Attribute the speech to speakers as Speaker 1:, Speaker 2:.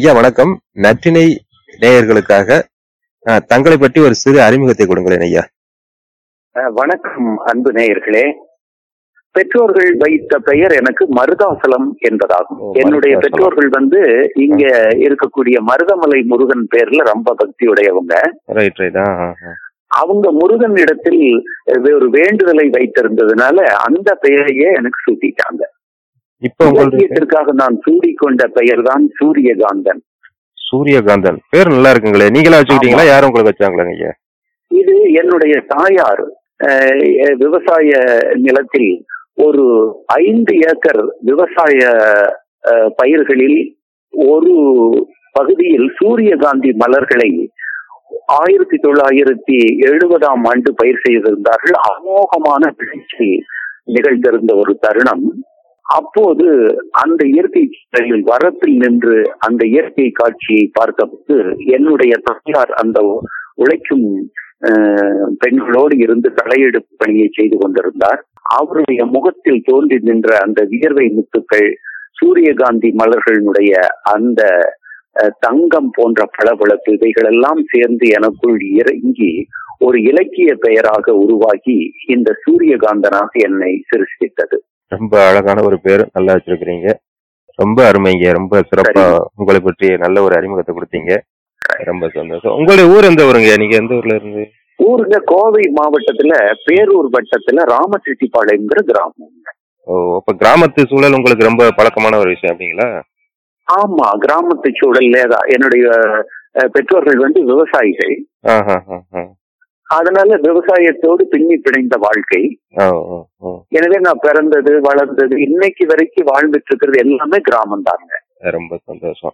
Speaker 1: ஐயா வணக்கம். நற்றினை நேயர்களுக்காக தங்களை பற்றி ஒரு சிறு அறிமுகத்தை கொடுங்களேன் ஐயா.
Speaker 2: வணக்கம் அன்பு நேயர்களே. பெற்றோர்கள் வைத்த பெயர் எனக்கு மருதாசலம் என்பதாகும். என்னுடைய. பெற்றோர்கள் வந்து இங்க இருக்கக்கூடிய மருதமலை முருகன் பேர்ல ரொம்ப பக்தியுடையவங்க. அவங்க முருகன் இடத்தில் ஒரு வேண்டுதலை வைத்திருந்ததுனால அந்த பெயரையே எனக்கு சூட்டிட்டாங்க.
Speaker 1: இப்ப
Speaker 2: இலக்கியத்திற்காக நான் சூடிக்கொண்ட பெயர் தான் சூரியகாந்தன்.
Speaker 1: சூரியகாந்தன். பேர் நல்லா இருக்குங்களே. நீங்களா வச்சுக்கிட்டீங்களா? யாரும் உங்களுக்கு வச்சாங்களாங்க ஐயா
Speaker 2: இது என்னுடைய தாயார் விவசாய நிலத்தில் ஒரு ஐந்து ஏக்கர் விவசாய பயிர்களில் ஒரு பகுதியில் சூரியகாந்தி மலர்களை ஆயிரத்தி தொள்ளாயிரத்தி எழுபதாம் ஆண்டு பயிர் செய்திருந்தார்கள். அமோகமான விளைச்சல் நிகழ்ந்திருந்த ஒரு தருணம். அப்போது அந்த இயற்கை சூழலில் வரத்தில் நின்று அந்த இயற்கை காட்சியை பார்த்தபோது என்னுடைய தாயார் அந்த உழைக்கும் பெண்களோடு இருந்து தலையெடுப்பு பணியை செய்து கொண்டிருந்தார். அவருடைய முகத்தில் தோன்றி நின்ற அந்த வியர்வை முத்துக்கள் சூரியகாந்தி மலர்களினுடைய அந்த தங்கம் போன்ற பளபளப்பு இவைகளெல்லாம் சேர்ந்து எனக்குள் இறங்கி ஒரு இலக்கிய பெயராக உருவாகி இந்த சூரியகாந்தனாக என்னை சிருஷ்டித்தது.
Speaker 1: ரொம்ப அழகான ஒரு பேர் நல்லா வச்சிருக்கிறீங்க. ரொம்ப அருமைங்க. ரொம்ப சிறப்பா உங்களை பற்றி நல்ல ஒரு அறிமுகத்தை கொடுத்தீங்க. ரொம்ப சந்தோஷம். உங்களுடைய ஊர் எந்த ஊருங்க? நீங்க எந்த ஊர்ல இருந்து?
Speaker 2: ஊருங்க கோவை மாவட்டத்துல பேரூர் வட்டத்துல ராமச்செட்டிப்பாளையங்கிற கிராமம்.
Speaker 1: ஓ அப்ப கிராமத்து சூழல் உங்களுக்கு ரொம்ப பழக்கமான ஒரு விஷயம் அப்படிங்களா?
Speaker 2: ஆமா கிராமத்து சூழல்லே தான். என்னுடைய பெற்றோர்கள் வந்து விவசாயிகள். அதனால விவசாயத்தோடு பின்னி பிணைந்த வாழ்க்கை. எனவே நான் பிறந்தது வளர்ந்தது இன்னைக்கு வரைக்கும் வாழ்ந்துட்டு இருக்கிறது எல்லாமே கிராமம் தாங்க
Speaker 1: ரொம்ப சந்தோஷம்.